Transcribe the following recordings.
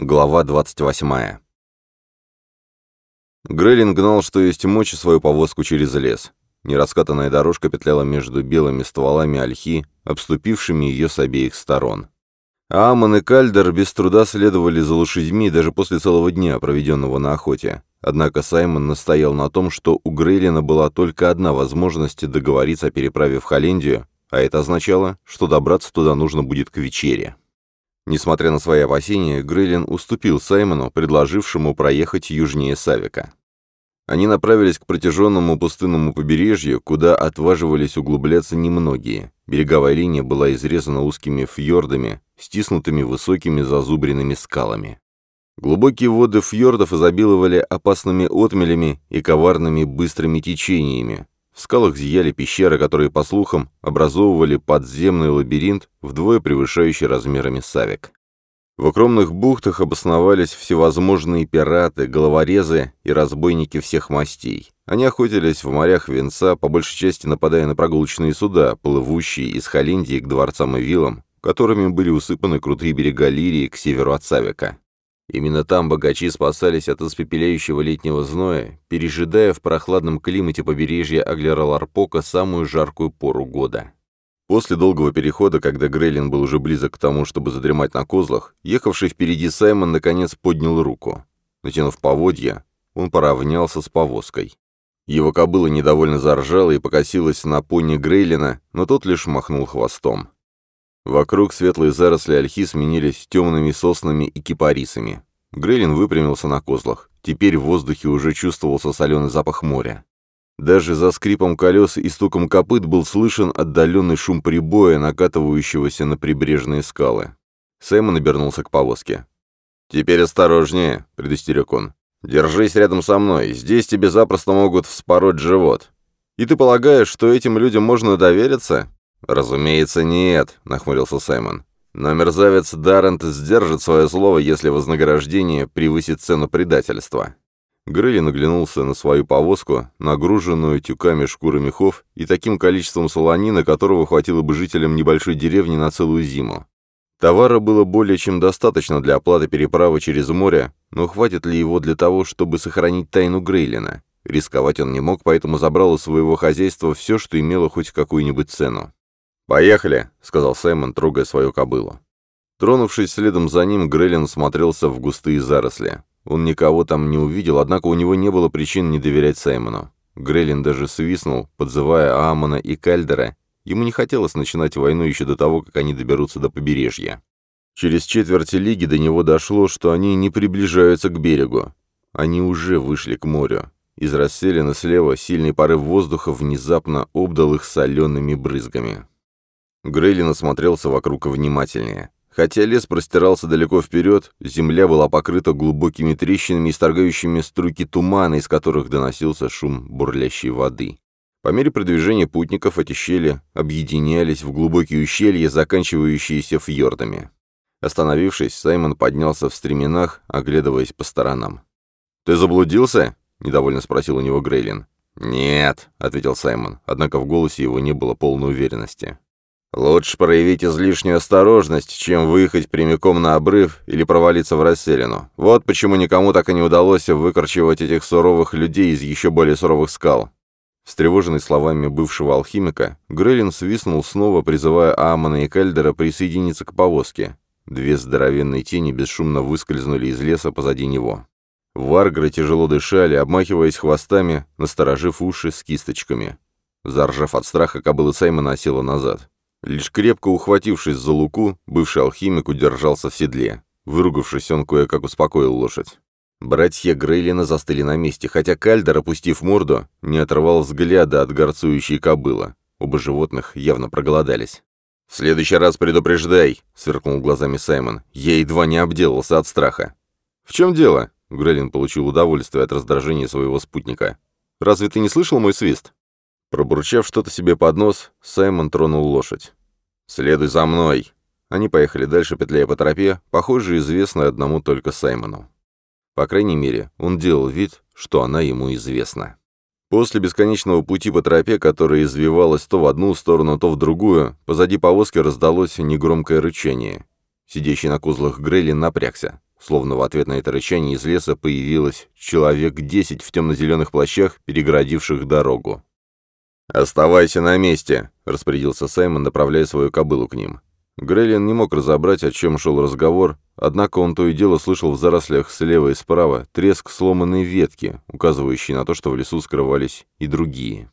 Глава 28. Грейлин гнал, что есть мочи, свою повозку через лес. Нераскатанная дорожка петляла между белыми стволами ольхи, обступившими ее с обеих сторон. А Амон и Кальдер без труда следовали за лошадьми даже после целого дня, проведенного на охоте. Однако Саймон настоял на том, что у Грейлина была только одна возможность договориться о переправе в Холлендию, а это означало, что добраться туда нужно будет к вечере. Несмотря на свои опасения, Грейлин уступил Саймону, предложившему проехать южнее Савика. Они направились к протяженному пустынному побережью, куда отваживались углубляться немногие. Береговая линия была изрезана узкими фьордами, стиснутыми высокими зазубренными скалами. Глубокие воды фьордов изобиловали опасными отмелями и коварными быстрыми течениями, в скалах зияли пещеры, которые, по слухам, образовывали подземный лабиринт, вдвое превышающий размерами савик. В огромных бухтах обосновались всевозможные пираты, головорезы и разбойники всех мастей. Они охотились в морях Венца, по большей части нападая на прогулочные суда, плывущие из Холиндии к дворцам и вилам, которыми были усыпаны крутые берега Лирии к северу от Савика. Именно там богачи спасались от испепеляющего летнего зноя, пережидая в прохладном климате побережья Аглера Ларпока самую жаркую пору года. После долгого перехода, когда Грейлин был уже близок к тому, чтобы задремать на козлах, ехавший впереди Саймон наконец поднял руку. Натянув поводья, он поравнялся с повозкой. Его кобыла недовольно заржала и покосилась на пони Грейлина, но тот лишь махнул хвостом. Вокруг светлые заросли ольхи сменились темными соснами и кипарисами. Грейлин выпрямился на козлах. Теперь в воздухе уже чувствовался соленый запах моря. Даже за скрипом колес и стуком копыт был слышен отдаленный шум прибоя, накатывающегося на прибрежные скалы. Саймон обернулся к повозке. «Теперь осторожнее», — предостерег он. «Держись рядом со мной, здесь тебе запросто могут вспороть живот. И ты полагаешь, что этим людям можно довериться? «Разумеется, нет», — нахмурился Саймон. «Но мерзавец Даррент сдержит свое слово, если вознаграждение превысит цену предательства». Грылин оглянулся на свою повозку, нагруженную тюками шкуры мехов и таким количеством солонина, которого хватило бы жителям небольшой деревни на целую зиму. Товара было более чем достаточно для оплаты переправы через море, но хватит ли его для того, чтобы сохранить тайну Грейлина? Рисковать он не мог, поэтому забрал из своего хозяйства все, что имело хоть какую-нибудь цену. «Поехали», — сказал Саймон, трогая свою кобылу. Тронувшись следом за ним, Грейлин смотрелся в густые заросли. Он никого там не увидел, однако у него не было причин не доверять Саймону. Грейлин даже свистнул, подзывая Амона и Кальдера. Ему не хотелось начинать войну еще до того, как они доберутся до побережья. Через четверть лиги до него дошло, что они не приближаются к берегу. Они уже вышли к морю. Из расселены слева сильный порыв воздуха внезапно обдал их солеными брызгами. Грейлин осмотрелся вокруг внимательнее. Хотя лес простирался далеко вперед, земля была покрыта глубокими трещинами, и сторгающими струйки тумана, из которых доносился шум бурлящей воды. По мере продвижения путников эти щели объединялись в глубокие ущелья, заканчивающиеся фьордами. Остановившись, Саймон поднялся в стременах, оглядываясь по сторонам. «Ты заблудился?» — недовольно спросил у него Грейлин. «Нет», — ответил Саймон, однако в голосе его не было полной уверенности. Лучше проявить излишнюю осторожность, чем выехать прямиком на обрыв или провалиться в расселину. Вот почему никому так и не удалось выкорчевать этих суровых людей из еще более суровых скал. Встревоженный словами бывшего алхимика, Грелин свистнул снова, призывая Амона и Кальдера присоединиться к повозке. Две здоровенные тени бесшумно выскользнули из леса позади него. Варгры тяжело дышали, обмахиваясь хвостами, насторожив уши с кисточками. Заржав от страха, кобыла Саймона осела назад. Лишь крепко ухватившись за луку, бывший алхимик удержался в седле. Выругавшись, он кое-как успокоил лошадь. Братья Грейлина застыли на месте, хотя Кальдер, опустив морду, не оторвал взгляда от горцующей кобылы. Оба животных явно проголодались. «В следующий раз предупреждай», — сверкнул глазами Саймон. «Я едва не обделался от страха». «В чем дело?» — Грейлин получил удовольствие от раздражения своего спутника. «Разве ты не слышал мой свист?» Пробурчав что-то себе под нос, Саймон тронул лошадь. «Следуй за мной!» Они поехали дальше, петляя по тропе, похоже, известной одному только Саймону. По крайней мере, он делал вид, что она ему известна. После бесконечного пути по тропе, которая извивалась то в одну сторону, то в другую, позади повозки раздалось негромкое рычание. Сидящий на козлах Грейли напрягся. Словно в ответ на это рычание из леса появилось человек десять в темно-зеленых плащах, перегородивших дорогу. «Оставайся на месте», — распорядился Саймон, направляя свою кобылу к ним. Грейлин не мог разобрать, о чем шел разговор, однако он то и дело слышал в зарослях слева и справа треск сломанной ветки, указывающий на то, что в лесу скрывались и другие.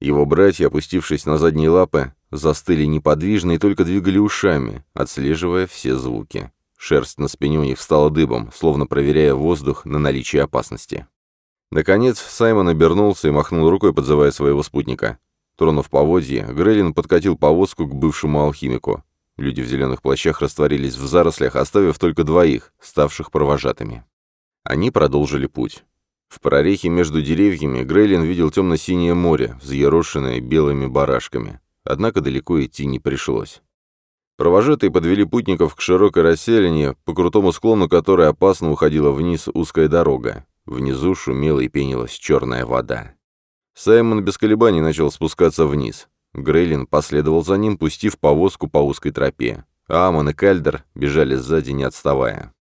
Его братья, опустившись на задние лапы, застыли неподвижно и только двигали ушами, отслеживая все звуки. Шерсть на спине у них встала дыбом, словно проверяя воздух на наличие опасности. Наконец Саймон обернулся и махнул рукой, подзывая своего спутника. Тронув поводье, Грейлин подкатил повозку к бывшему алхимику. Люди в зеленых плащах растворились в зарослях, оставив только двоих, ставших провожатыми. Они продолжили путь. В прорехе между деревьями Грейлин видел темно-синее море, взъерошенное белыми барашками. Однако далеко идти не пришлось. Провожатые подвели путников к широкой расселине, по крутому склону которой опасно уходила вниз узкая дорога. Внизу шумела и пенилась черная вода. Саймон без колебаний начал спускаться вниз. Грейлин последовал за ним, пустив повозку по узкой тропе. Амон и Кальдер бежали сзади, не отставая.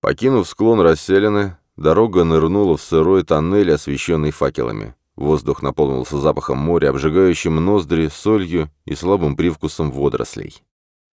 Покинув склон расселены, дорога нырнула в сырой тоннель, освещенный факелами. Воздух наполнился запахом моря, обжигающим ноздри, солью и слабым привкусом водорослей.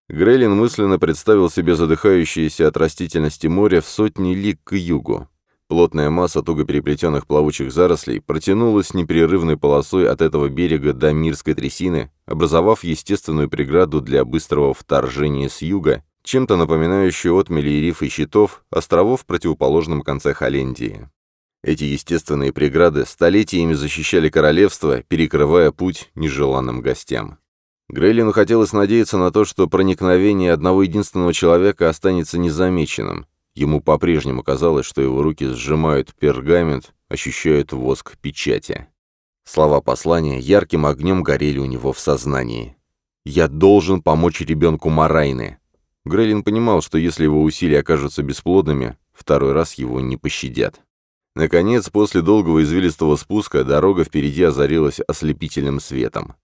Грейлин мысленно представил себе задыхающееся от растительности море в сотни лиг к югу, Плотная масса туго переплетенных плавучих зарослей протянулась непрерывной полосой от этого берега до Мирской трясины, образовав естественную преграду для быстрого вторжения с юга, чем-то напоминающую отмели и щитов, островов в противоположном конце Холлендии. Эти естественные преграды столетиями защищали королевство, перекрывая путь нежеланным гостям. Грейлину хотелось надеяться на то, что проникновение одного единственного человека останется незамеченным, Ему по-прежнему казалось, что его руки сжимают пергамент, ощущают воск печати. Слова послания ярким огнем горели у него в сознании. «Я должен помочь ребенку Марайны». Грейлин понимал, что если его усилия окажутся бесплодными, второй раз его не пощадят. Наконец, после долгого извилистого спуска, дорога впереди озарилась ослепительным светом.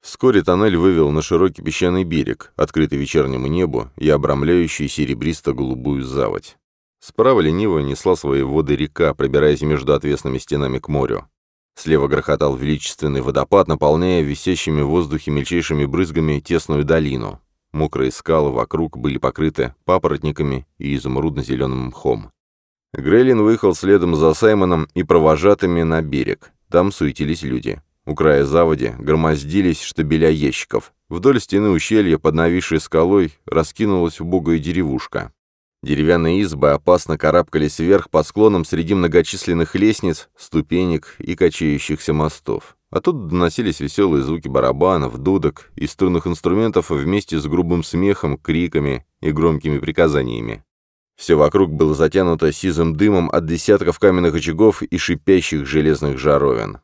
Вскоре тоннель вывел на широкий песчаный берег, открытый вечернему небу и обрамляющий серебристо-голубую заводь. Справа лениво несла свои воды река, пробираясь между отвесными стенами к морю. Слева грохотал величественный водопад, наполняя висящими в воздухе мельчайшими брызгами тесную долину. Мокрые скалы вокруг были покрыты папоротниками и изумрудно-зеленым мхом. Грейлин выехал следом за Саймоном и провожатыми на берег. Там суетились люди. У края заводи громоздились штабеля ящиков. Вдоль стены ущелья под нависшей скалой раскинулась убогая деревушка. Деревянные избы опасно карабкались вверх по склонам среди многочисленных лестниц, ступенек и качающихся мостов. Оттуда доносились веселые звуки барабанов, дудок и струнных инструментов вместе с грубым смехом, криками и громкими приказаниями. Все вокруг было затянуто сизым дымом от десятков каменных очагов и шипящих железных жаровин.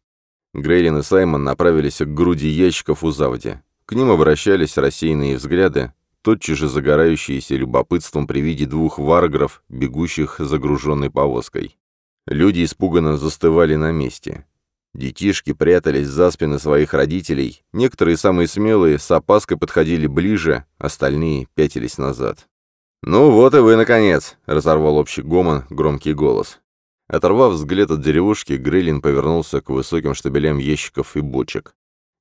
Грейлин и Саймон направились к груди ящиков у заводи. К ним обращались рассеянные взгляды, тотчас же загорающиеся любопытством при виде двух варгров, бегущих загруженной повозкой. Люди испуганно застывали на месте. Детишки прятались за спины своих родителей, некоторые самые смелые с опаской подходили ближе, остальные пятились назад. «Ну вот и вы, наконец!» — разорвал общий гомон громкий голос. Оторвав взгляд от деревушки, Грейлин повернулся к высоким штабелям ящиков и бочек.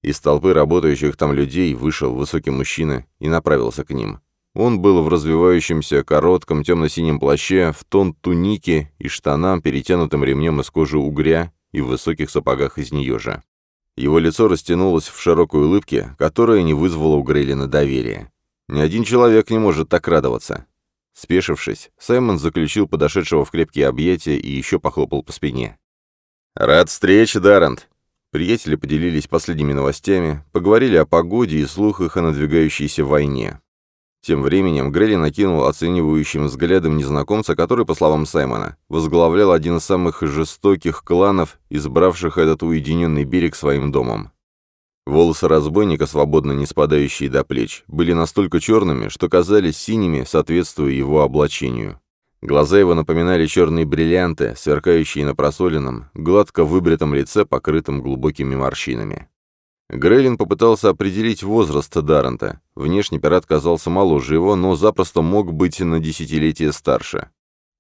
Из толпы работающих там людей вышел высокий мужчина и направился к ним. Он был в развивающемся коротком темно-синем плаще, в тон тунике и штанам, перетянутым ремнем из кожи угря и в высоких сапогах из нее же. Его лицо растянулось в широкой улыбке, которая не вызвала у Грейлина доверия. Ни один человек не может так радоваться. Спешившись, Саймон заключил подошедшего в крепкие объятия и еще похлопал по спине. «Рад встрече, Даррент!» Приятели поделились последними новостями, поговорили о погоде и слухах о надвигающейся войне. Тем временем Грелли накинул оценивающим взглядом незнакомца, который, по словам Саймона, возглавлял один из самых жестоких кланов, избравших этот уединенный берег своим домом. Волосы разбойника, свободно не спадающие до плеч, были настолько черными, что казались синими, соответствуя его облачению. Глаза его напоминали черные бриллианты, сверкающие на просоленном, гладко выбритом лице, покрытом глубокими морщинами. Грейлин попытался определить возраст Даррента. Внешне пират казался моложе его, но запросто мог быть на десятилетие старше.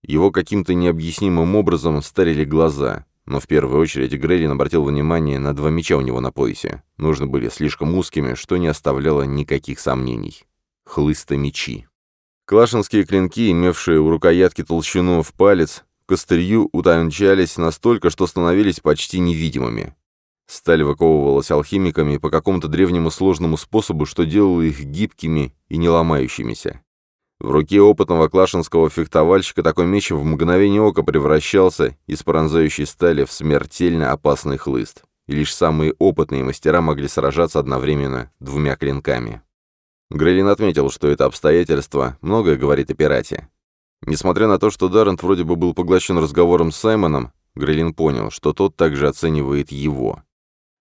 Его каким-то необъяснимым образом старели глаза, но в первую очередь Грейлин обратил внимание на два меча у него на поясе. Нужны были слишком узкими, что не оставляло никаких сомнений. Хлыста мечи. Клашинские клинки, имевшие у рукоятки толщину в палец, костырью утончались настолько, что становились почти невидимыми. Сталь выковывалась алхимиками по какому-то древнему сложному способу, что делало их гибкими и не ломающимися. В руке опытного клашинского фехтовальщика такой меч в мгновение ока превращался из пронзающей стали в смертельно опасный хлыст, и лишь самые опытные мастера могли сражаться одновременно двумя клинками. Грейлин отметил, что это обстоятельство многое говорит о пирате. Несмотря на то, что Даррент вроде бы был поглощен разговором с Саймоном, Грейлин понял, что тот также оценивает его.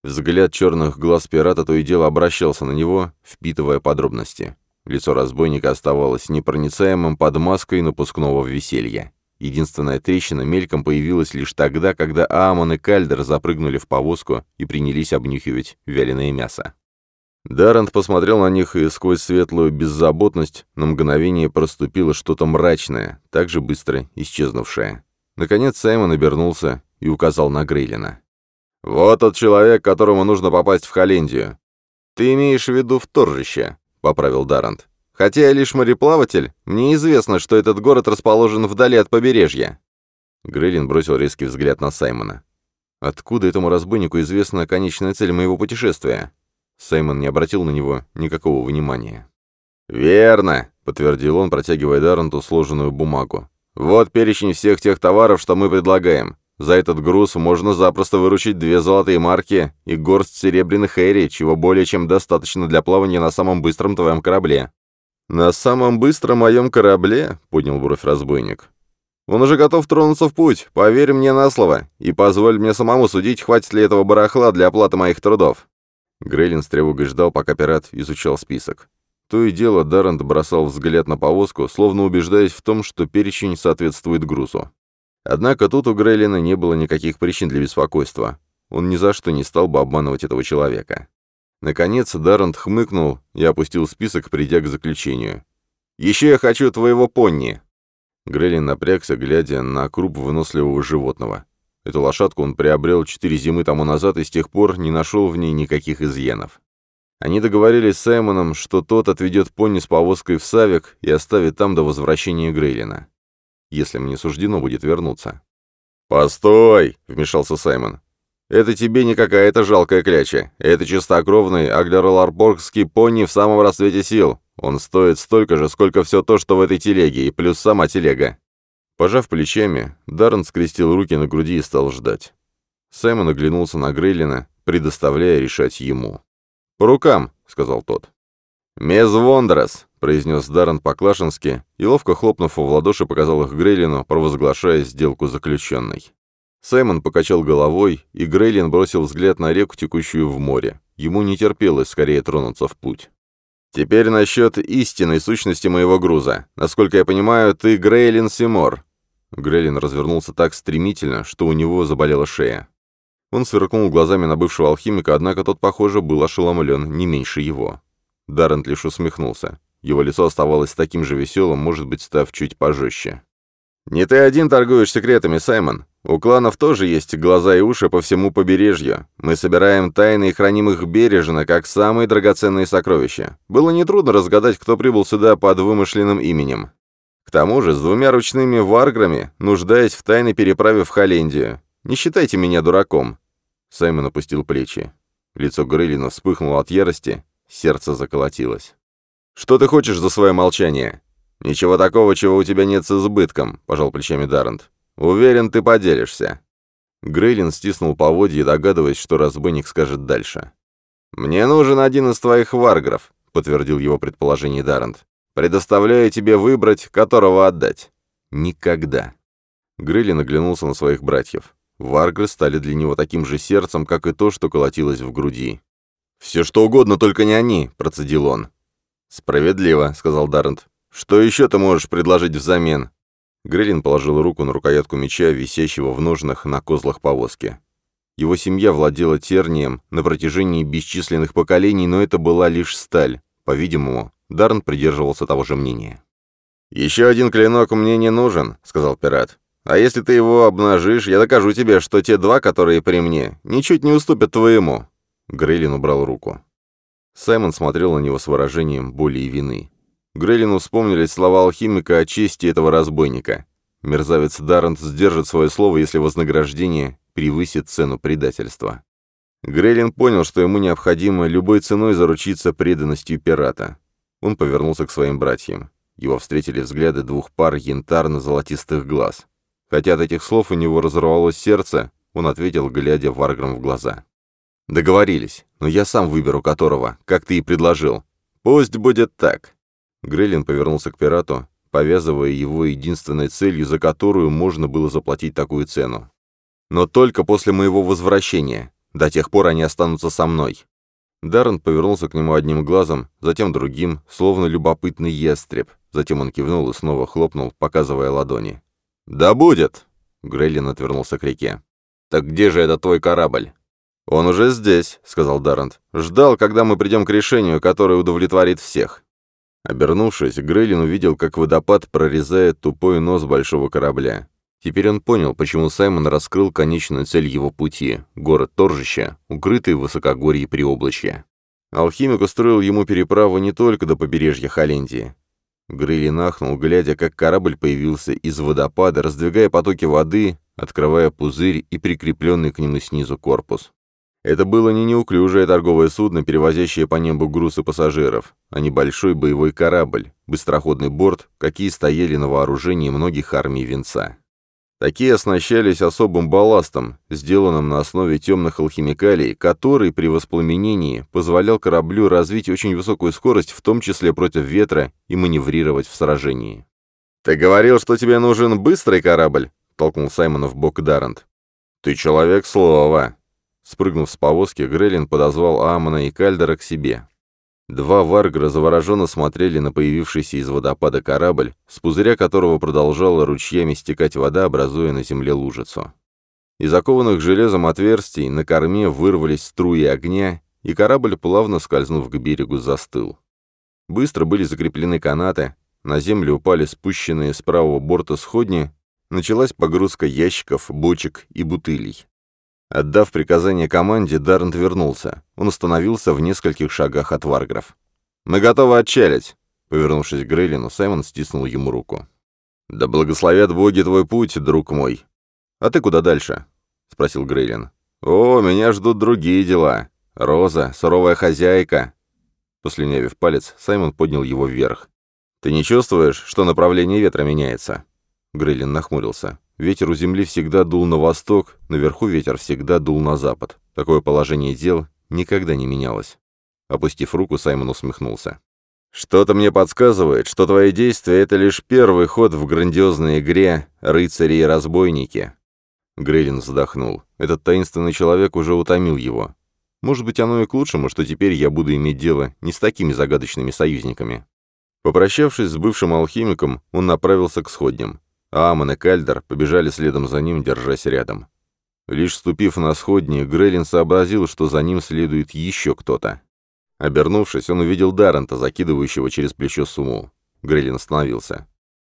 Взгляд черных глаз пирата то и дело обращался на него, впитывая подробности. Лицо разбойника оставалось непроницаемым под маской напускного веселья. Единственная трещина мельком появилась лишь тогда, когда Аамон и Кальдер запрыгнули в повозку и принялись обнюхивать вяленое мясо. Даррент посмотрел на них, и сквозь светлую беззаботность на мгновение проступило что-то мрачное, также быстро исчезнувшее. Наконец Саймон обернулся и указал на Грейлина. «Вот тот человек, которому нужно попасть в Холендию. Ты имеешь в виду вторжище. — поправил Дарант. «Хотя я лишь мореплаватель, мне известно, что этот город расположен вдали от побережья». Грейлин бросил резкий взгляд на Саймона. «Откуда этому разбойнику известна конечная цель моего путешествия?» Саймон не обратил на него никакого внимания. «Верно», — подтвердил он, протягивая Дарренту сложенную бумагу. «Вот перечень всех тех товаров, что мы предлагаем. За этот груз можно запросто выручить две золотые марки и горсть серебряных эри, чего более чем достаточно для плавания на самом быстром твоем корабле». «На самом быстром моем корабле?» — поднял бровь разбойник. «Он уже готов тронуться в путь, поверь мне на слово, и позволь мне самому судить, хватит ли этого барахла для оплаты моих трудов». Грейлин с тревогой ждал, пока пират изучал список. То и дело Даррент бросал взгляд на повозку, словно убеждаясь в том, что перечень соответствует грузу. Однако тут у Грейлина не было никаких причин для беспокойства. Он ни за что не стал бы обманывать этого человека. Наконец Даррент хмыкнул и опустил список, придя к заключению. «Еще я хочу твоего пони!» Грейлин напрягся, глядя на круп выносливого животного. Эту лошадку он приобрел четыре зимы тому назад и с тех пор не нашел в ней никаких изъянов. Они договорились с Саймоном, что тот отведет пони с повозкой в Савик и оставит там до возвращения Грейлина если мне суждено будет вернуться. «Постой!» — вмешался Саймон. «Это тебе не какая-то жалкая кляча. Это чистокровный аглероларборгский пони в самом расцвете сил. Он стоит столько же, сколько все то, что в этой телеге, и плюс сама телега». Пожав плечами, Даррен скрестил руки на груди и стал ждать. Саймон оглянулся на Грейлина, предоставляя решать ему. «По рукам!» — сказал тот. «Мез Вондрес», — произнес Даррен по-клашински, и, ловко хлопнув в ладоши, показал их Грейлину, провозглашая сделку заключенной. Саймон покачал головой, и Грейлин бросил взгляд на реку, текущую в море. Ему не терпелось скорее тронуться в путь. «Теперь насчет истинной сущности моего груза. Насколько я понимаю, ты Грейлин Симор». Грейлин развернулся так стремительно, что у него заболела шея. Он сверкнул глазами на бывшего алхимика, однако тот, похоже, был ошеломлен не меньше его. Даррент лишь усмехнулся. Его лицо оставалось таким же веселым, может быть, став чуть пожестче. «Не ты один торгуешь секретами, Саймон. У кланов тоже есть глаза и уши по всему побережью. Мы собираем тайны и храним их бережно, как самые драгоценные сокровища. Было нетрудно разгадать, кто прибыл сюда под вымышленным именем. К тому же, с двумя ручными варграми, нуждаясь в тайной переправе в Холлендию. Не считайте меня дураком». Саймон опустил плечи. Лицо Грылина вспыхнуло от ярости, Сердце заколотилось. «Что ты хочешь за свое молчание?» «Ничего такого, чего у тебя нет с избытком», — пожал плечами Даррент. «Уверен, ты поделишься». Грейлин стиснул поводья, догадываясь, что разбойник скажет дальше. «Мне нужен один из твоих варгров», — подтвердил его предположение Даррент. «Предоставляю тебе выбрать, которого отдать». «Никогда». Грейлин оглянулся на своих братьев. Варгры стали для него таким же сердцем, как и то, что колотилось в груди. «Все что угодно, только не они», — процедил он. «Справедливо», — сказал Даррент. «Что еще ты можешь предложить взамен?» Грелин положил руку на рукоятку меча, висящего в ножнах на козлах повозки. Его семья владела тернием на протяжении бесчисленных поколений, но это была лишь сталь. По-видимому, Дарн придерживался того же мнения. «Еще один клинок мне не нужен», — сказал пират. «А если ты его обнажишь, я докажу тебе, что те два, которые при мне, ничуть не уступят твоему. Грейлин убрал руку. Саймон смотрел на него с выражением боли и вины. Грейлину вспомнились слова алхимика о чести этого разбойника. Мерзавец Даррент сдержит свое слово, если вознаграждение превысит цену предательства. Грейлин понял, что ему необходимо любой ценой заручиться преданностью пирата. Он повернулся к своим братьям. Его встретили взгляды двух пар янтарно-золотистых глаз. Хотя от этих слов у него разорвалось сердце, он ответил, глядя Варграм в глаза. «Договорились, но я сам выберу которого, как ты и предложил. Пусть будет так». Грелин повернулся к пирату, повязывая его единственной целью, за которую можно было заплатить такую цену. «Но только после моего возвращения. До тех пор они останутся со мной». Даррен повернулся к нему одним глазом, затем другим, словно любопытный ястреб. Затем он кивнул и снова хлопнул, показывая ладони. «Да будет!» Грейлин отвернулся к реке. «Так где же этот твой корабль?» «Он уже здесь», — сказал Даррент. «Ждал, когда мы придем к решению, которое удовлетворит всех». Обернувшись, Грейлин увидел, как водопад прорезает тупой нос большого корабля. Теперь он понял, почему Саймон раскрыл конечную цель его пути — город Торжище, укрытый в высокогорье Приоблачья. Алхимик устроил ему переправу не только до побережья Холлендии. Грейлин ахнул, глядя, как корабль появился из водопада, раздвигая потоки воды, открывая пузырь и прикрепленный к нему снизу корпус. Это было не неуклюжее торговое судно, перевозящее по небу грузы и пассажиров, а небольшой боевой корабль, быстроходный борт, какие стояли на вооружении многих армий Венца. Такие оснащались особым балластом, сделанным на основе темных алхимикалий, который при воспламенении позволял кораблю развить очень высокую скорость, в том числе против ветра, и маневрировать в сражении. «Ты говорил, что тебе нужен быстрый корабль?» — толкнул Саймона в бок Даррент. «Ты человек слова», Спрыгнув с повозки, Грелин подозвал Амона и Кальдера к себе. Два варгра завороженно смотрели на появившийся из водопада корабль, с пузыря которого продолжала ручьями стекать вода, образуя на земле лужицу. Из окованных железом отверстий на корме вырвались струи огня, и корабль, плавно скользнув к берегу, застыл. Быстро были закреплены канаты, на землю упали спущенные с правого борта сходни, началась погрузка ящиков, бочек и бутылей. Отдав приказание команде, Даррент вернулся. Он остановился в нескольких шагах от Варгров. «Мы готовы отчалить!» Повернувшись к Грейлину, Саймон стиснул ему руку. «Да благословят боги твой путь, друг мой!» «А ты куда дальше?» — спросил Грейлин. «О, меня ждут другие дела. Роза, суровая хозяйка!» Послюнявив палец, Саймон поднял его вверх. «Ты не чувствуешь, что направление ветра меняется?» Грейлин нахмурился. Ветер у земли всегда дул на восток, наверху ветер всегда дул на запад. Такое положение дел никогда не менялось. Опустив руку, Саймон усмехнулся. «Что-то мне подсказывает, что твои действия — это лишь первый ход в грандиозной игре «Рыцари и разбойники». Грейлин вздохнул. Этот таинственный человек уже утомил его. «Может быть, оно и к лучшему, что теперь я буду иметь дело не с такими загадочными союзниками». Попрощавшись с бывшим алхимиком, он направился к сходням. Амон и Кальдер побежали следом за ним, держась рядом. Лишь ступив на сходни, Грелин сообразил, что за ним следует еще кто-то. Обернувшись, он увидел Даррента, закидывающего через плечо сумму. Грелин остановился.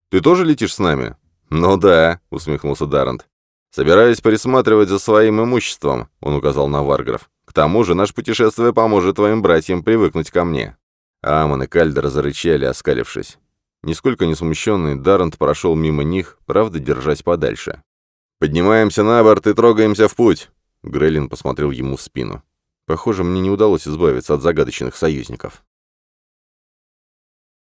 «Ты тоже летишь с нами?» «Ну да», — усмехнулся Даррент. «Собираюсь присматривать за своим имуществом», — он указал на Варгров. «К тому же наше путешествие поможет твоим братьям привыкнуть ко мне». Амон и Кальдер зарычали, оскалившись. Нисколько не смущенный, Даррент прошел мимо них, правда, держась подальше. «Поднимаемся на борт и трогаемся в путь!» Грейлин посмотрел ему в спину. «Похоже, мне не удалось избавиться от загадочных союзников».